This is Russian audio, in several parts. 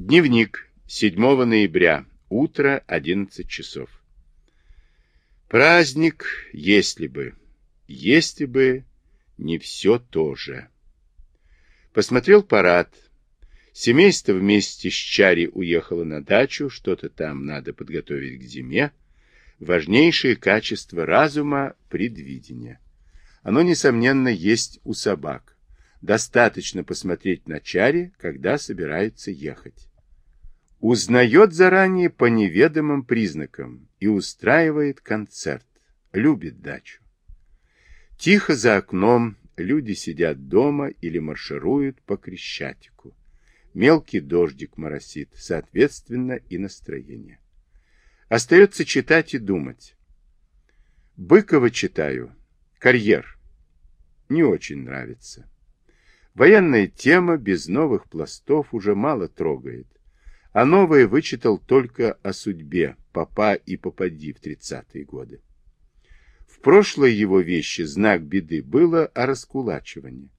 Дневник. 7 ноября. Утро 11 часов. Праздник, если бы. Если бы не все то же. Посмотрел парад. Семейство вместе с Чари уехало на дачу, что-то там надо подготовить к зиме. Важнейшее качество разума – предвидение. Оно, несомненно, есть у собак. Достаточно посмотреть на Чари, когда собираются ехать. Узнает заранее по неведомым признакам и устраивает концерт. Любит дачу. Тихо за окном люди сидят дома или маршируют по Крещатику. Мелкий дождик моросит, соответственно, и настроение. Остается читать и думать. Быкова читаю. Карьер. Не очень нравится. Военная тема без новых пластов уже мало трогает а новое вычитал только о судьбе папа и попади в тридцатые годы. В прошлой его вещи знак беды было о раскулачивании.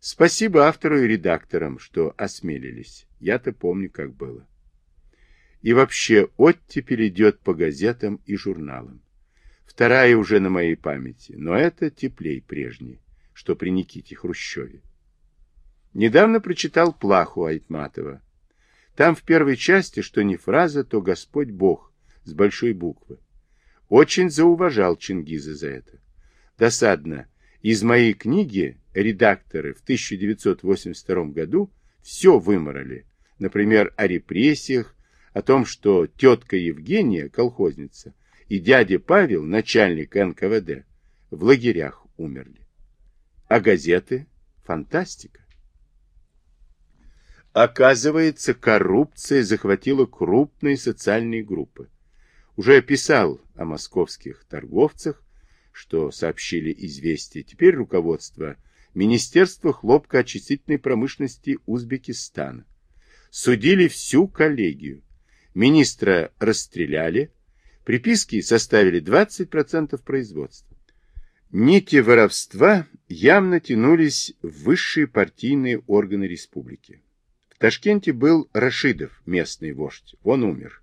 Спасибо автору и редакторам, что осмелились. Я-то помню, как было. И вообще оттепель идет по газетам и журналам. Вторая уже на моей памяти, но это теплей прежней, что при Никите Хрущеве. Недавно прочитал Плаху Айтматова там в первой части, что не фраза, то Господь Бог с большой буквы. Очень зауважал Чингиза за это. Досадно. Из моей книги редакторы в 1982 году все выморали. Например, о репрессиях, о том, что тетка Евгения, колхозница, и дядя Павел, начальник НКВД, в лагерях умерли. А газеты – фантастика. Оказывается, коррупция захватила крупные социальные группы. Уже писал о московских торговцах, что сообщили известия. Теперь руководство Министерства хлопкоочистительной промышленности Узбекистана. Судили всю коллегию. Министра расстреляли, приписки составили 20% производства. Нити воровства явно тянулись в высшие партийные органы республики. Ташкенте был Рашидов, местный вождь. Он умер.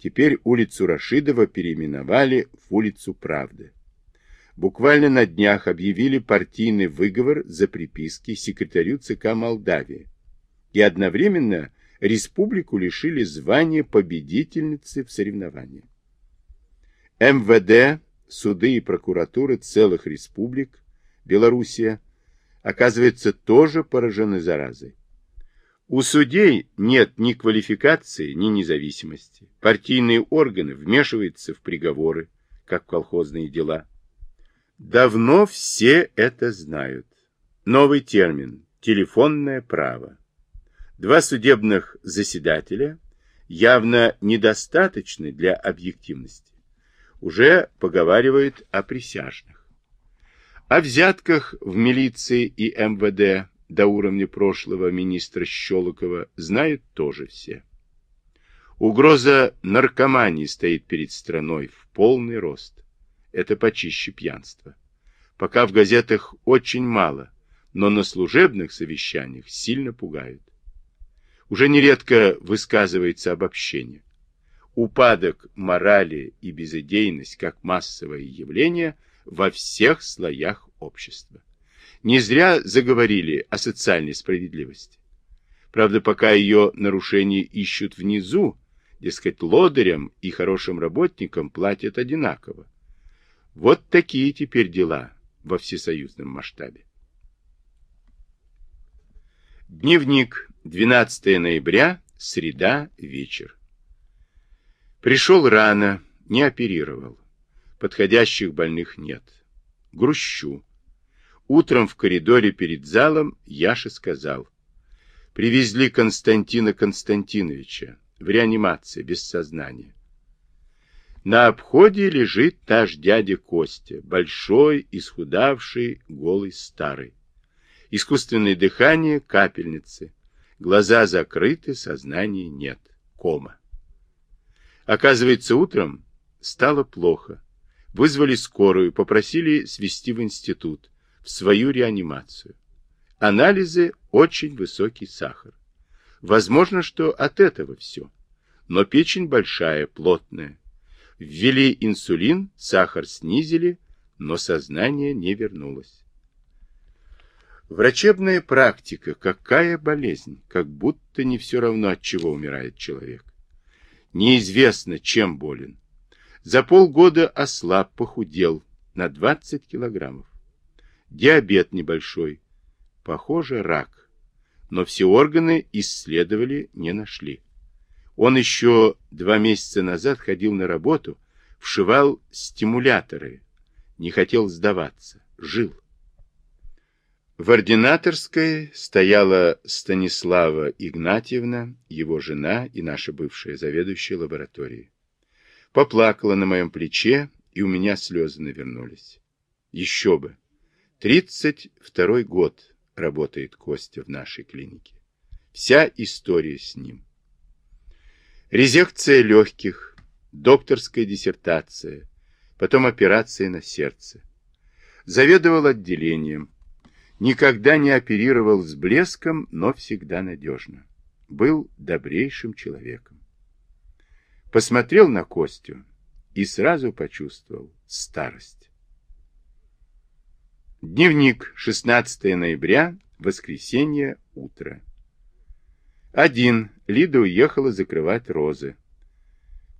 Теперь улицу Рашидова переименовали в улицу Правды. Буквально на днях объявили партийный выговор за приписки секретарю ЦК Молдавии. И одновременно республику лишили звания победительницы в соревновании. МВД, суды и прокуратуры целых республик, Белоруссия, оказывается, тоже поражены заразой. У судей нет ни квалификации, ни независимости. Партийные органы вмешиваются в приговоры, как в колхозные дела. Давно все это знают. Новый термин – телефонное право. Два судебных заседателя явно недостаточны для объективности. Уже поговаривают о присяжных. О взятках в милиции и МВД до уровня прошлого министра Щелокова знают тоже все. Угроза наркомании стоит перед страной в полный рост. Это почище пьянства. Пока в газетах очень мало, но на служебных совещаниях сильно пугают. Уже нередко высказывается обобщение. Упадок морали и безыдейность как массовое явление во всех слоях общества. Не зря заговорили о социальной справедливости. Правда, пока ее нарушения ищут внизу, дескать, лодырям и хорошим работникам платят одинаково. Вот такие теперь дела во всесоюзном масштабе. Дневник. 12 ноября, среда, вечер. Пришел рано, не оперировал. Подходящих больных нет. Грущу. Утром в коридоре перед залом Яша сказал. Привезли Константина Константиновича в реанимации, без сознания. На обходе лежит наш дядя Костя, большой, исхудавший, голый, старый. Искусственное дыхание, капельницы. Глаза закрыты, сознания нет. Кома. Оказывается, утром стало плохо. Вызвали скорую, попросили свезти в институт в свою реанимацию. Анализы – очень высокий сахар. Возможно, что от этого все. Но печень большая, плотная. Ввели инсулин, сахар снизили, но сознание не вернулось. Врачебная практика, какая болезнь, как будто не все равно, от чего умирает человек. Неизвестно, чем болен. За полгода ослаб, похудел на 20 килограммов. Диабет небольшой. Похоже, рак. Но все органы исследовали, не нашли. Он еще два месяца назад ходил на работу, вшивал стимуляторы, не хотел сдаваться, жил. В ординаторской стояла Станислава Игнатьевна, его жена и наша бывшая заведующая лабораторией. Поплакала на моем плече, и у меня слезы навернулись. Еще бы. Тридцать второй год работает Костя в нашей клинике. Вся история с ним. Резекция легких, докторская диссертация, потом операция на сердце. Заведовал отделением. Никогда не оперировал с блеском, но всегда надежно. Был добрейшим человеком. Посмотрел на Костю и сразу почувствовал старость. Дневник, 16 ноября, воскресенье, утро. Один. Лида уехала закрывать розы.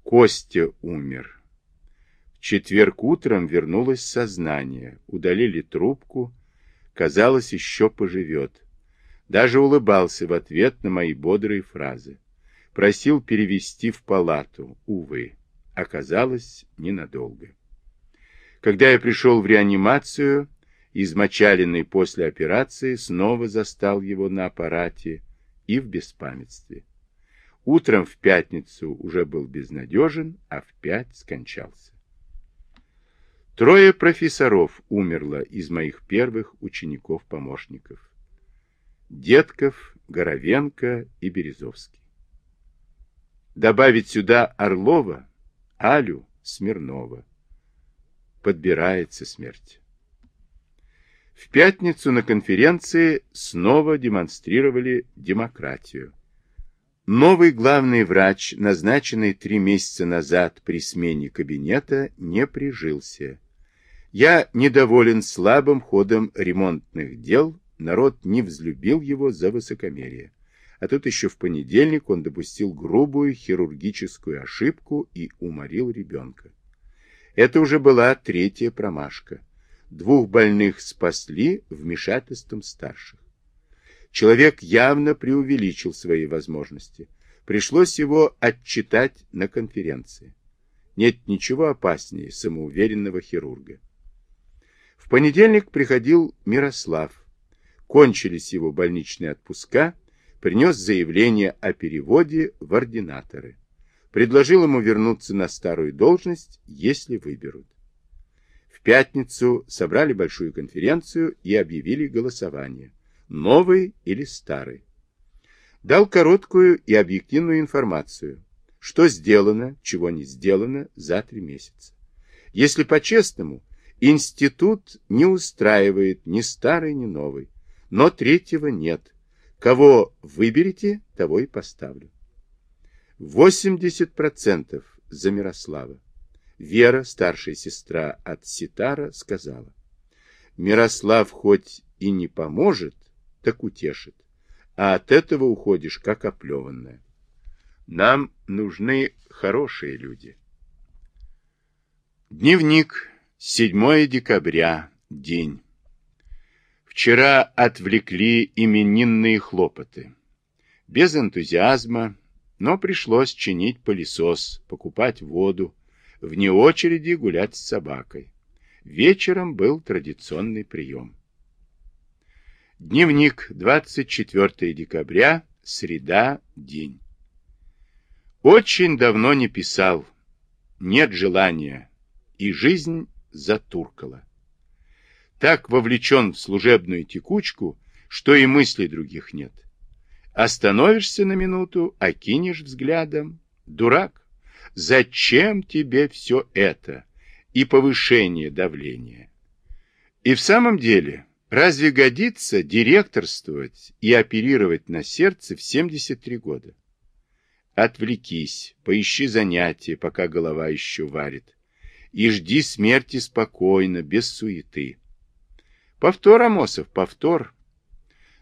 Костя умер. В четверг утром вернулось сознание. Удалили трубку. Казалось, еще поживет. Даже улыбался в ответ на мои бодрые фразы. Просил перевести в палату. Увы, оказалось ненадолго. Когда я пришел в реанимацию, измочаленный после операции, снова застал его на аппарате и в беспамятстве. Утром в пятницу уже был безнадежен, а в пять скончался. Трое профессоров умерло из моих первых учеников-помощников. Детков, Горовенко и Березовский. Добавить сюда Орлова, Алю, Смирнова. Подбирается смерть. В пятницу на конференции снова демонстрировали демократию. Новый главный врач, назначенный три месяца назад при смене кабинета, не прижился. Я недоволен слабым ходом ремонтных дел, народ не взлюбил его за высокомерие. А тут еще в понедельник он допустил грубую хирургическую ошибку и уморил ребенка. Это уже была третья промашка. Двух больных спасли вмешательством старших. Человек явно преувеличил свои возможности. Пришлось его отчитать на конференции. Нет ничего опаснее самоуверенного хирурга. В понедельник приходил Мирослав. Кончились его больничные отпуска, принес заявление о переводе в ординаторы. Предложил ему вернуться на старую должность, если выберут. В пятницу собрали большую конференцию и объявили голосование. Новый или старый. Дал короткую и объективную информацию. Что сделано, чего не сделано за три месяца. Если по-честному, институт не устраивает ни старый, ни новый. Но третьего нет. Кого выберете, того и поставлю. 80% за Мирослава. Вера, старшая сестра от Ситара, сказала, «Мирослав хоть и не поможет, так утешит, а от этого уходишь, как оплеванная. Нам нужны хорошие люди». Дневник, 7 декабря, день. Вчера отвлекли именинные хлопоты. Без энтузиазма, но пришлось чинить пылесос, покупать воду, вне очереди гулять с собакой. Вечером был традиционный прием. Дневник, 24 декабря, среда, день. Очень давно не писал, нет желания, и жизнь затуркала. Так вовлечен в служебную текучку, что и мыслей других нет. Остановишься на минуту, окинешь взглядом. Дурак. Зачем тебе все это? И повышение давления. И в самом деле, Разве годится директорствовать и оперировать на сердце в 73 года? Отвлекись, поищи занятия, пока голова еще варит, и жди смерти спокойно, без суеты. Повтор, Амосов, повтор.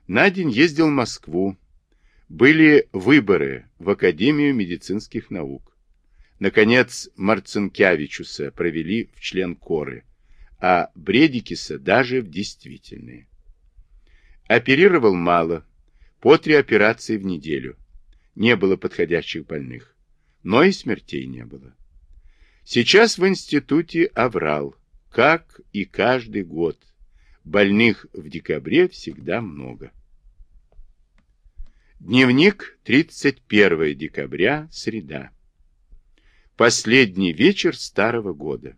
На день ездил в Москву. Были выборы в Академию медицинских наук. Наконец, Марцинкевичуса провели в член коры а Бредикиса даже в действительные. Оперировал мало, по три операции в неделю. Не было подходящих больных, но и смертей не было. Сейчас в институте оврал, как и каждый год. Больных в декабре всегда много. Дневник 31 декабря, среда. Последний вечер старого года.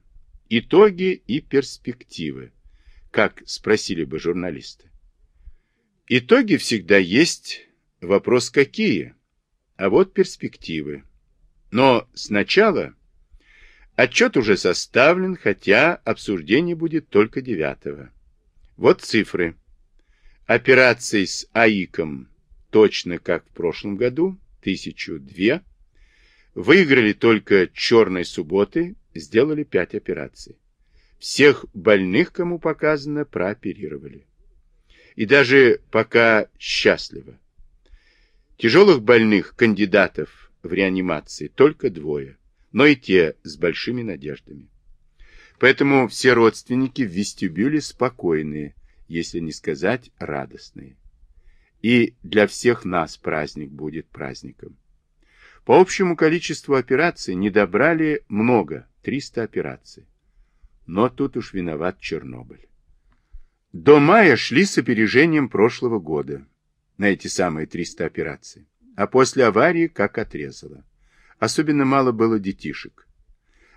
Итоги и перспективы, как спросили бы журналисты. Итоги всегда есть, вопрос какие, а вот перспективы. Но сначала отчет уже составлен, хотя обсуждение будет только девятого. Вот цифры. Операций с АИКом точно как в прошлом году, тысячу две. Выиграли только черной субботы сделали пять операций. Всех больных, кому показано, прооперировали. И даже пока счастливо. Тяжелых больных кандидатов в реанимации только двое, но и те с большими надеждами. Поэтому все родственники в вестибюле спокойные, если не сказать радостные. И для всех нас праздник будет праздником. По общему количеству операций не добрали много, 300 операций. Но тут уж виноват Чернобыль. До мая шли с опережением прошлого года на эти самые 300 операций. А после аварии как отрезало. Особенно мало было детишек.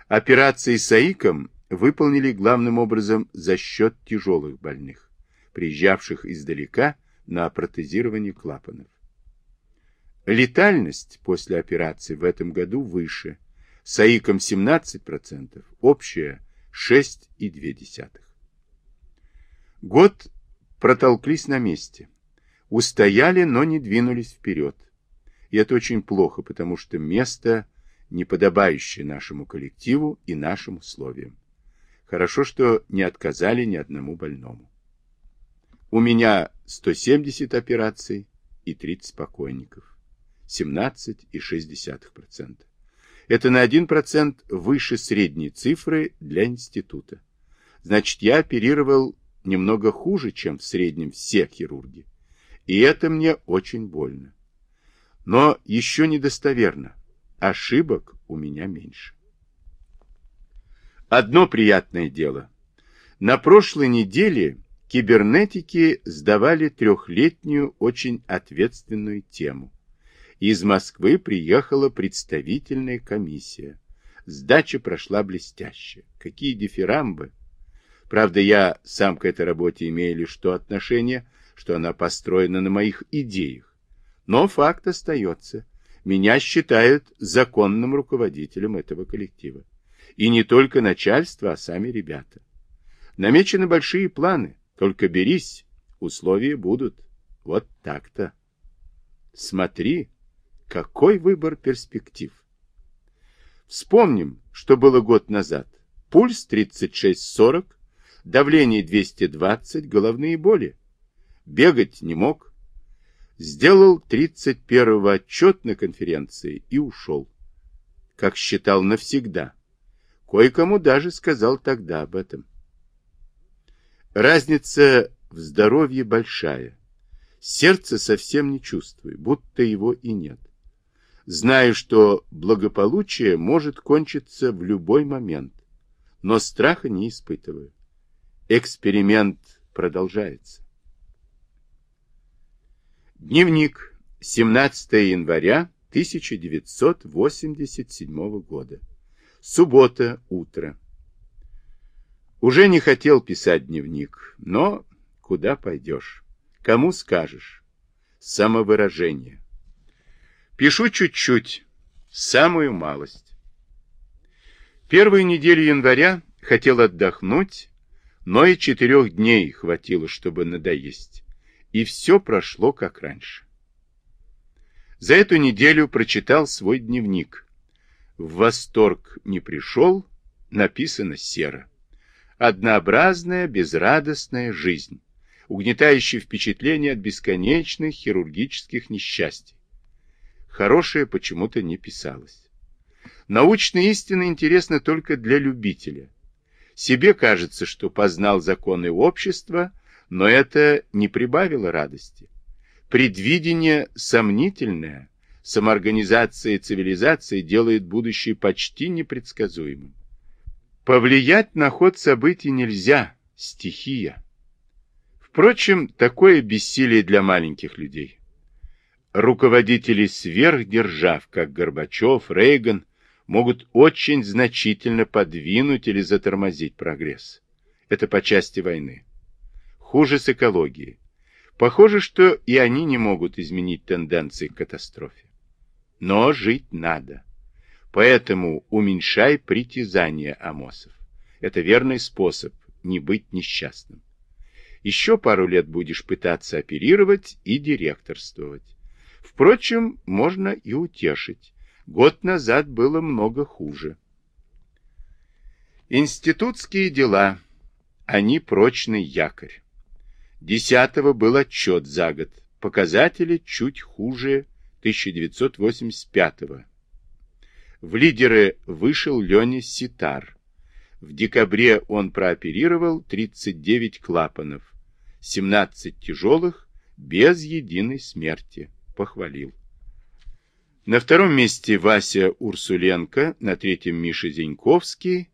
Операции с АИКом выполнили главным образом за счет тяжелых больных, приезжавших издалека на протезирование клапанов. Летальность после операции в этом году выше – с АИКом 17%, общая 6,2%. Год протолклись на месте. Устояли, но не двинулись вперед. И это очень плохо, потому что место не подобающее нашему коллективу и нашим условиям. Хорошо, что не отказали ни одному больному. У меня 170 операций и 30 покойников. 17,6%. Это на 1% выше средней цифры для института. Значит, я оперировал немного хуже, чем в среднем все хирурги. И это мне очень больно. Но еще недостоверно. Ошибок у меня меньше. Одно приятное дело. На прошлой неделе кибернетики сдавали трехлетнюю очень ответственную тему из Москвы приехала представительная комиссия. Сдача прошла блестяще. Какие дифирамбы! Правда, я сам к этой работе имею лишь то отношение, что она построена на моих идеях. Но факт остается. Меня считают законным руководителем этого коллектива. И не только начальство, а сами ребята. Намечены большие планы. Только берись, условия будут. Вот так-то. Смотри, какой выбор перспектив? Вспомним, что было год назад. Пульс 36-40, давление 220, головные боли. Бегать не мог. Сделал 31-го отчет на конференции и ушел. Как считал навсегда. Кое-кому даже сказал тогда об этом. Разница в здоровье большая. Сердце совсем не чувствую, будто его и нет. Знаю, что благополучие может кончиться в любой момент, но страха не испытываю. Эксперимент продолжается. Дневник. 17 января 1987 года. Суббота, утро. Уже не хотел писать дневник, но куда пойдешь? Кому скажешь? Самовыражение. Пишу чуть-чуть, самую малость. Первую неделю января хотел отдохнуть, но и четырех дней хватило, чтобы надоесть. И все прошло как раньше. За эту неделю прочитал свой дневник. В восторг не пришел, написано серо. Однообразная, безрадостная жизнь, угнетающее впечатление от бесконечных хирургических несчастий. Хорошее почему-то не писалось. Научные истины интересны только для любителя. Себе кажется, что познал законы общества, но это не прибавило радости. Предвидение сомнительное, самоорганизация цивилизации делает будущее почти непредсказуемым. Повлиять на ход событий нельзя, стихия. Впрочем, такое бессилие для маленьких людей. Руководители сверхдержав, как Горбачев, Рейган, могут очень значительно подвинуть или затормозить прогресс. Это по части войны. Хуже с экологией. Похоже, что и они не могут изменить тенденции к катастрофе. Но жить надо. Поэтому уменьшай притязания Амосов. Это верный способ не быть несчастным. Еще пару лет будешь пытаться оперировать и директорствовать. Впрочем, можно и утешить. Год назад было много хуже. Институтские дела. Они прочный якорь. Десятого был отчет за год. Показатели чуть хуже 1985 -го. В лидеры вышел Леня Ситар. В декабре он прооперировал 39 клапанов, 17 тяжелых, без единой смерти. Похвалил. На втором месте Вася Урсуленко, на третьем Миша Зеньковский.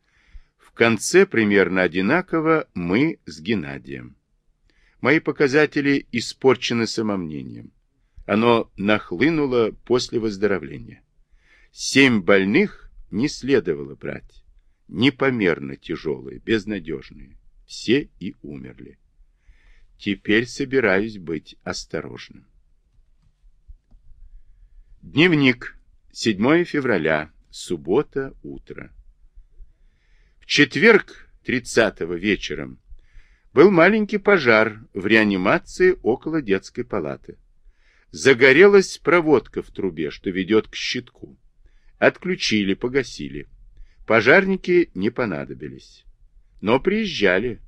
В конце примерно одинаково мы с Геннадием. Мои показатели испорчены самомнением. Оно нахлынуло после выздоровления. Семь больных не следовало брать. Непомерно тяжелые, безнадежные. Все и умерли. Теперь собираюсь быть осторожным. Дневник. 7 февраля. Суббота. Утро. В четверг 30 вечером был маленький пожар в реанимации около детской палаты. Загорелась проводка в трубе, что ведет к щитку. Отключили, погасили. Пожарники не понадобились. Но приезжали,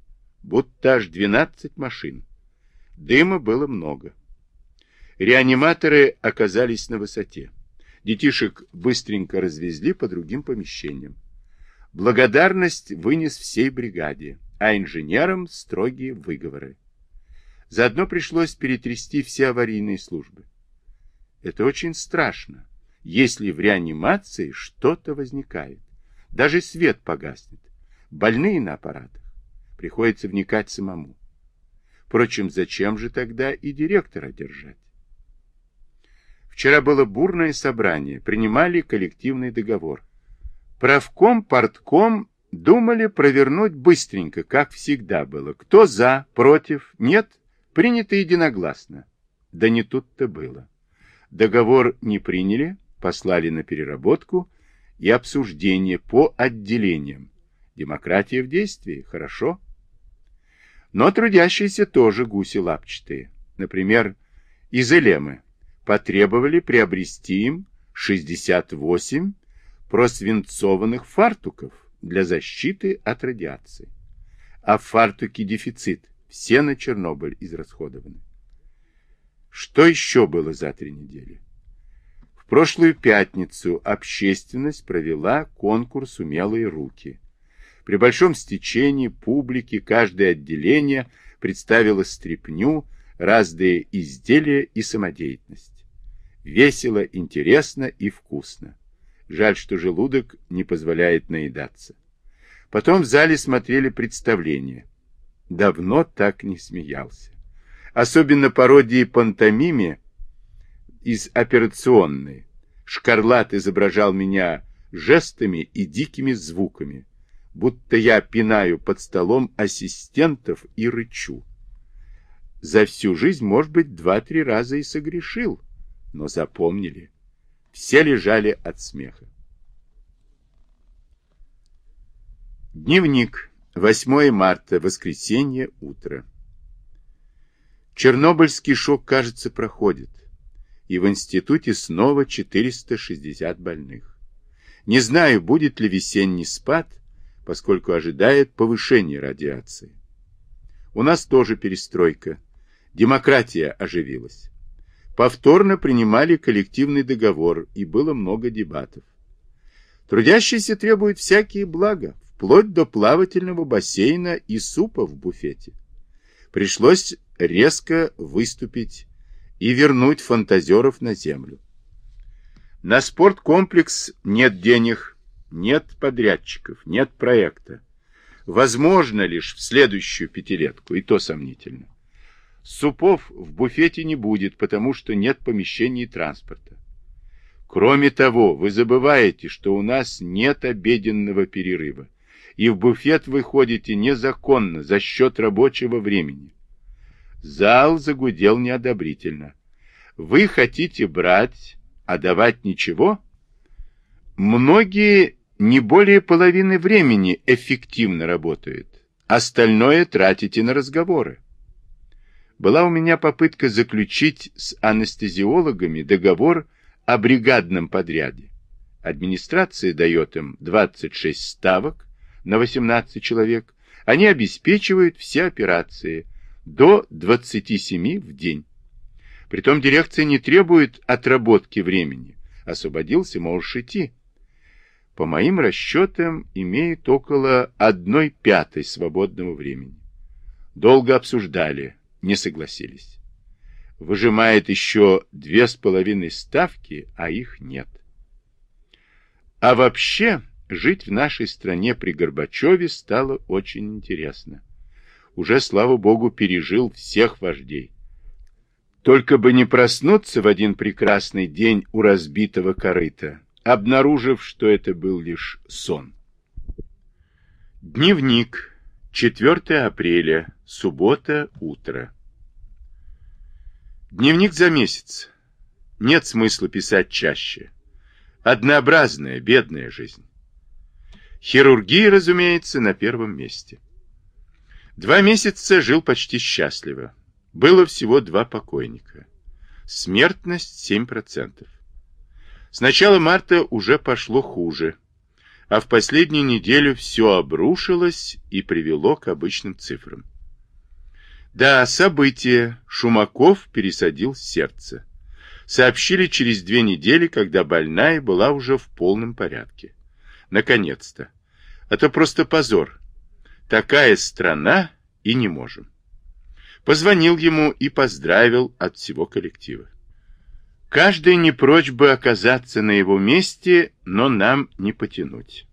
будто аж 12 машин. Дыма было много. Реаниматоры оказались на высоте. Детишек быстренько развезли по другим помещениям. Благодарность вынес всей бригаде, а инженерам строгие выговоры. Заодно пришлось перетрясти все аварийные службы. Это очень страшно, если в реанимации что-то возникает. Даже свет погаснет. Больные на аппаратах. Приходится вникать самому. Впрочем, зачем же тогда и директора держать? Вчера было бурное собрание, принимали коллективный договор. Правком, портком думали провернуть быстренько, как всегда было. Кто за, против, нет, принято единогласно. Да не тут-то было. Договор не приняли, послали на переработку и обсуждение по отделениям. Демократия в действии, хорошо. Но трудящиеся тоже гуси лапчатые. Например, из Элемы потребовали приобрести им 68 просвинцованных фартуков для защиты от радиации. А в фартуке дефицит, все на Чернобыль израсходованы. Что еще было за три недели? В прошлую пятницу общественность провела конкурс «Умелые руки». При большом стечении публики каждое отделение представило стряпню, разные изделия и самодеятельность. Весело, интересно и вкусно. Жаль, что желудок не позволяет наедаться. Потом в зале смотрели представления. Давно так не смеялся. Особенно пародии пантомиме из операционной. Шкарлат изображал меня жестами и дикими звуками, будто я пинаю под столом ассистентов и рычу. За всю жизнь, может быть, два-три раза и согрешил но запомнили. Все лежали от смеха. Дневник. 8 марта, воскресенье, утро. Чернобыльский шок, кажется, проходит. И в институте снова 460 больных. Не знаю, будет ли весенний спад, поскольку ожидает повышение радиации. У нас тоже перестройка. Демократия оживилась. Повторно принимали коллективный договор, и было много дебатов. Трудящиеся требуют всякие блага, вплоть до плавательного бассейна и супа в буфете. Пришлось резко выступить и вернуть фантазеров на землю. На спорткомплекс нет денег, нет подрядчиков, нет проекта. Возможно лишь в следующую пятилетку, и то сомнительно. Супов в буфете не будет, потому что нет помещений и транспорта. Кроме того, вы забываете, что у нас нет обеденного перерыва и в буфет вы ходите незаконно за счет рабочего времени. Зал загудел неодобрительно. Вы хотите брать, а давать ничего? Многие не более половины времени эффективно работают. Остальное тратите на разговоры. Была у меня попытка заключить с анестезиологами договор о бригадном подряде. Администрация дает им 26 ставок, на 18 человек, они обеспечивают все операции до 27 в день. Притом дирекция не требует отработки времени. Освободился, можешь идти. По моим расчетам, имеет около одной пятой свободного времени. Долго обсуждали, не согласились. Выжимает еще две с половиной ставки, а их нет. А вообще, Жить в нашей стране при Горбачеве стало очень интересно. Уже, слава богу, пережил всех вождей. Только бы не проснуться в один прекрасный день у разбитого корыта, обнаружив, что это был лишь сон. Дневник. 4 апреля. Суббота. Утро. Дневник за месяц. Нет смысла писать чаще. Однообразная, бедная жизнь. Хирургия, разумеется, на первом месте. Два месяца жил почти счастливо. Было всего два покойника. Смертность 7%. С начала марта уже пошло хуже, а в последнюю неделю все обрушилось и привело к обычным цифрам. Да, событие. Шумаков пересадил сердце. Сообщили через две недели, когда больная была уже в полном порядке. Наконец-то. А то просто позор. Такая страна и не можем. Позвонил ему и поздравил от всего коллектива. Каждый не прочь бы оказаться на его месте, но нам не потянуть.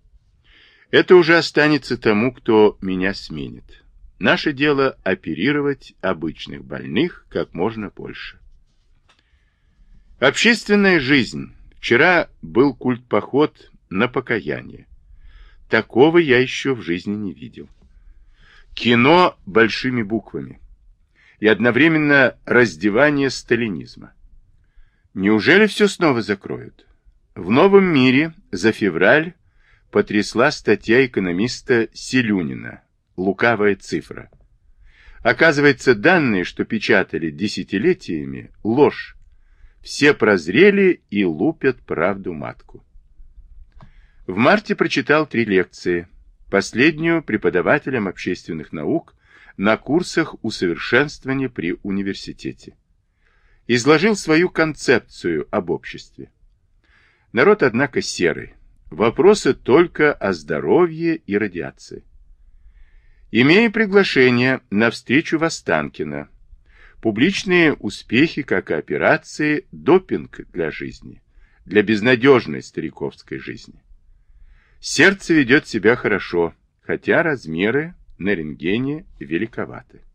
Это уже останется тому, кто меня сменит. Наше дело оперировать обычных больных как можно больше. Общественная жизнь. Вчера был культ-поход на покаяние. Такого я еще в жизни не видел. Кино большими буквами. И одновременно раздевание сталинизма. Неужели все снова закроют? В «Новом мире» за февраль потрясла статья экономиста Селюнина «Лукавая цифра». Оказывается, данные, что печатали десятилетиями, ложь. Все прозрели и лупят правду матку. В марте прочитал три лекции, последнюю преподавателем общественных наук на курсах усовершенствования при университете. Изложил свою концепцию об обществе. Народ, однако, серый. Вопросы только о здоровье и радиации. Имея приглашение на встречу в Останкино, публичные успехи как операции, допинг для жизни, для безнадежной стариковской жизни. Сердце ведет себя хорошо, хотя размеры на рентгене великоваты.